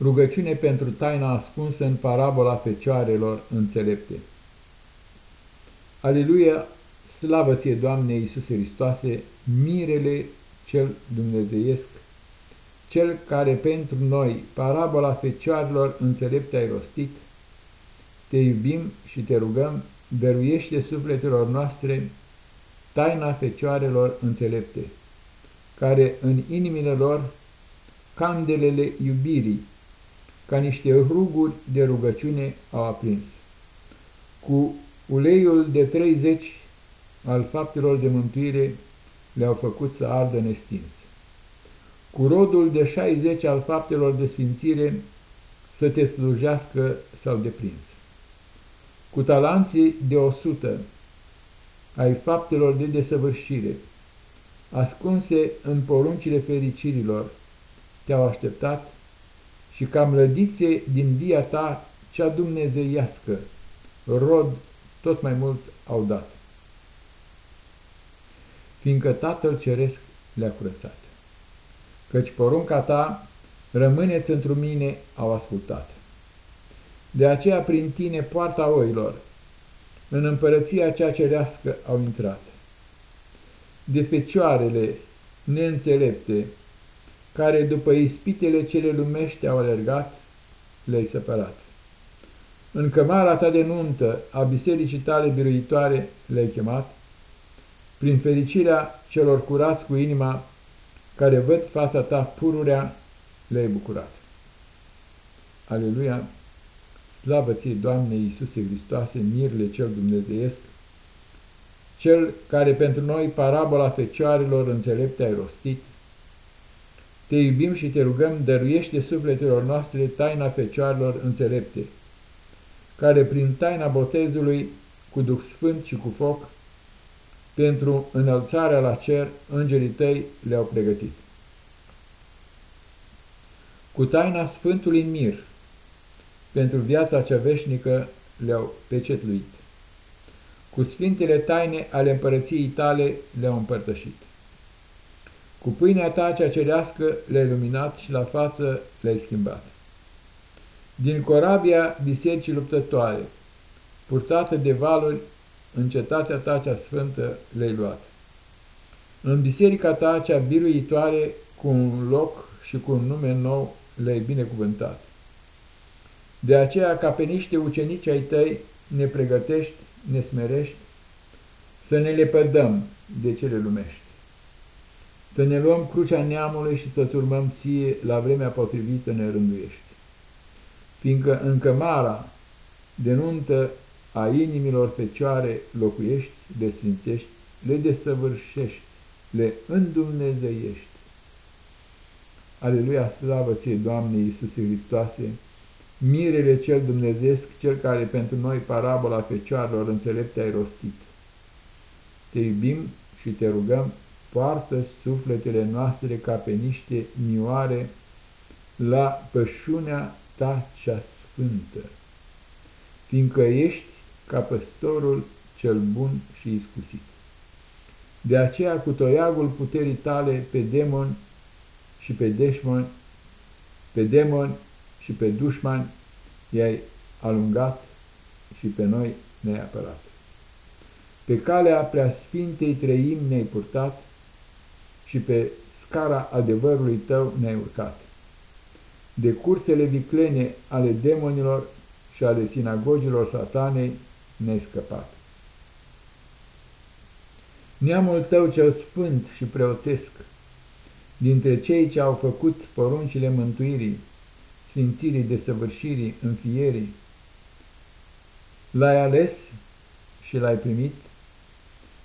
Rugăciune pentru taina ascunsă în parabola fecioarelor înțelepte. Aleluia, slavă ție, Doamne Iisuse Hristoase, mirele cel dumnezeiesc, cel care pentru noi parabola fecioarelor înțelepte ai rostit, te iubim și te rugăm, dăruiește sufletelor noastre taina fecioarelor înțelepte, care în inimile lor candelele iubirii ca niște ruguri de rugăciune au aprins. Cu uleiul de 30 al faptelor de mântuire le-au făcut să ardă nestins. Cu rodul de 60 al faptelor de sfințire să te slujească sau deprins. Cu talanții de 100 ai faptelor de desăvârșire, ascunse în poruncile fericirilor, te-au așteptat și ca mlădițe din via ta cea dumnezeiască, rod tot mai mult au dat. Fiindcă Tatăl Ceresc le-a curățat. Căci porunca ta, rămâneți într mine, au ascultat. De aceea prin tine poarta oilor, în împărăția cea cerească au intrat. De fecioarele neînțelepte, care după ispitele cele lumești au alergat, le-ai separat. În cămara ta de nuntă a bisericii tale biruitoare le-ai chemat, prin fericirea celor curați cu inima, care văd fața ta pururea, le-ai bucurat. Aleluia! Slavă ție, Doamne Iisuse Hristoase, mirle cel dumnezeiesc, cel care pentru noi parabola fecioarelor înțelepte ai rostit, te iubim și te rugăm, dăruiește sufletelor noastre taina fecioarelor înțelepte, care prin taina botezului cu Duh Sfânt și cu foc, pentru înălțarea la cer, îngerii tăi le-au pregătit. Cu taina Sfântului Mir, pentru viața cea veșnică le-au pecetluit. Cu sfintele taine ale împărăției tale le-au împărtășit. Cu pâinea ta cea cerească le-ai luminat și la față le-ai schimbat. Din corabia bisericii luptătoare, purtată de valuri, în cetatea ta cea sfântă le-ai luat. În biserica ta cea biruitoare, cu un loc și cu un nume nou, le-ai binecuvântat. De aceea, ca pe niște ucenici ai tăi, ne pregătești, ne smerești, să ne lepădăm de cele lumești să ne luăm crucea neamului și să-ți urmăm ție la vremea potrivită ne rânduiești. Fiindcă în cămara de nuntă a inimilor fecioare locuiești, le sfințești, le desăvârșești, le îndumnezeiești. Aleluia, slavă ție, Doamne Iisuse Hristoase, mirele cel dumnezeesc, cel care pentru noi parabola fecioarelor înțelepte ai rostit. Te iubim și te rugăm poartă sufletele noastre ca pe niște mioare la pășunea ta cea sfântă, fiindcă ești ca păstorul cel bun și iscusit. De aceea cu toiagul puterii tale pe demon și pe deșmon, pe demon și pe dușman i-ai alungat și pe noi ne-ai apărat. Pe calea preasfintei trăim ne-ai purtat, și pe scara adevărului tău ne-ai urcat. De cursele viclene ale demonilor și ale sinagogilor satanei ne-ai scăpat. Neamul tău cel sfânt și preoțesc, dintre cei ce au făcut poruncile mântuirii, sfințirii, desăvârșirii, înfierii, l-ai ales și l-ai primit,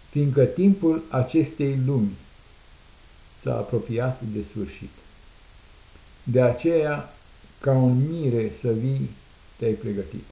fiindcă timpul acestei lumi s-a apropiat de sfârșit. De aceea, ca un mire să vii, te-ai pregătit.